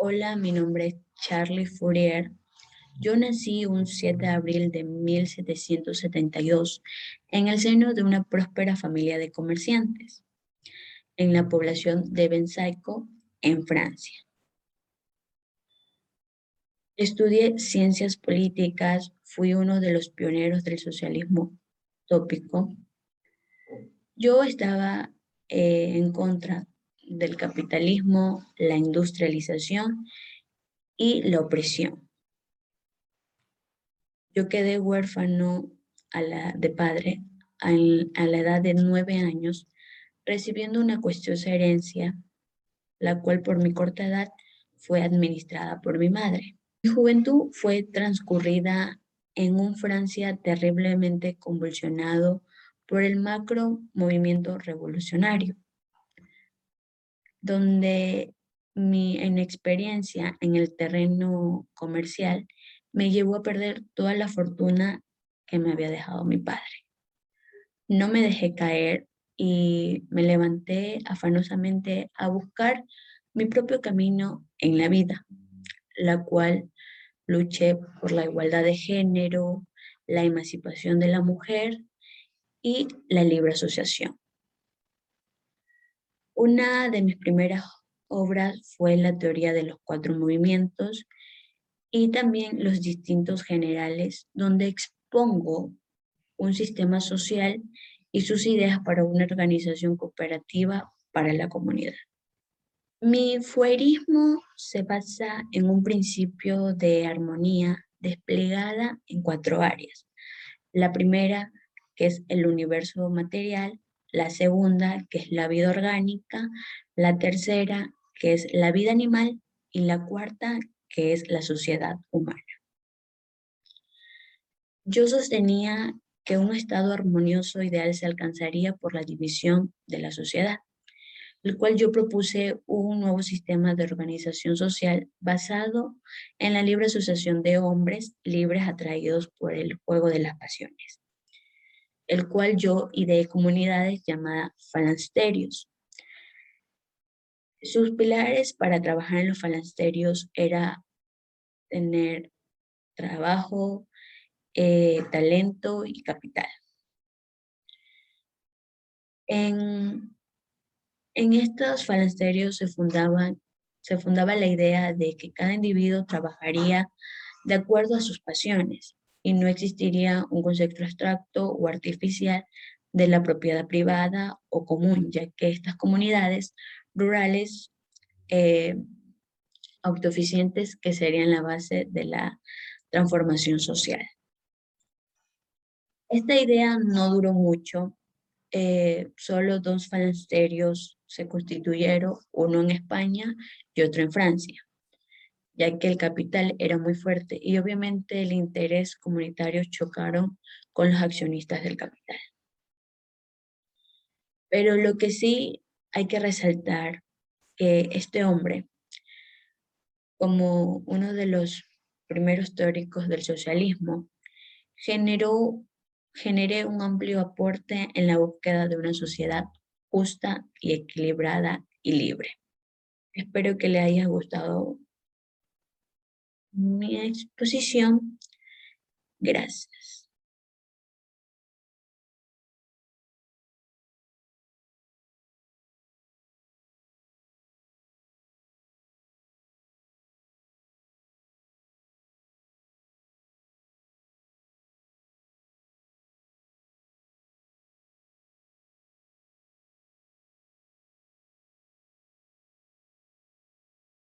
Hola, mi nombre es Charlie Fourier. Yo nací un 7 de abril de 1772 en el seno de una próspera familia de comerciantes en la población de Bensaico, en Francia. Estudié ciencias políticas, fui uno de los pioneros del socialismo tópico. Yo estaba eh, en contra del capitalismo, la industrialización y la opresión. Yo quedé huérfano de padre a la edad de nueve años, recibiendo una cuestiosa herencia, la cual por mi corta edad fue administrada por mi madre. Mi juventud fue transcurrida en un Francia terriblemente convulsionado por el macro movimiento revolucionario, donde mi inexperiencia en el terreno comercial me llevó a perder toda la fortuna que me había dejado mi padre. No me dejé caer y me levanté afanosamente a buscar mi propio camino en la vida la cual luché por la igualdad de género, la emancipación de la mujer y la libre asociación. Una de mis primeras obras fue la teoría de los cuatro movimientos y también los distintos generales, donde expongo un sistema social y sus ideas para una organización cooperativa para la comunidad. Mi fuerismo se basa en un principio de armonía desplegada en cuatro áreas. La primera, que es el universo material, la segunda, que es la vida orgánica, la tercera, que es la vida animal, y la cuarta, que es la sociedad humana. Yo sostenía que un estado armonioso ideal se alcanzaría por la división de la sociedad el cual yo propuse un nuevo sistema de organización social basado en la libre asociación de hombres libres atraídos por el juego de las pasiones, el cual yo ideé comunidades llamadas falansterios. Sus pilares para trabajar en los falansterios era tener trabajo, eh, talento y capital. En en estos falansterios se, se fundaba la idea de que cada individuo trabajaría de acuerdo a sus pasiones y no existiría un concepto abstracto o artificial de la propiedad privada o común, ya que estas comunidades rurales eh, autoeficientes que serían la base de la transformación social. Esta idea no duró mucho, eh, solo dos falansterios se constituyeron, uno en España y otro en Francia, ya que el capital era muy fuerte y obviamente el interés comunitario chocaron con los accionistas del capital. Pero lo que sí hay que resaltar que este hombre, como uno de los primeros teóricos del socialismo, generó generé un amplio aporte en la búsqueda de una sociedad justa y equilibrada y libre. Espero que le haya gustado mi exposición. Gracias.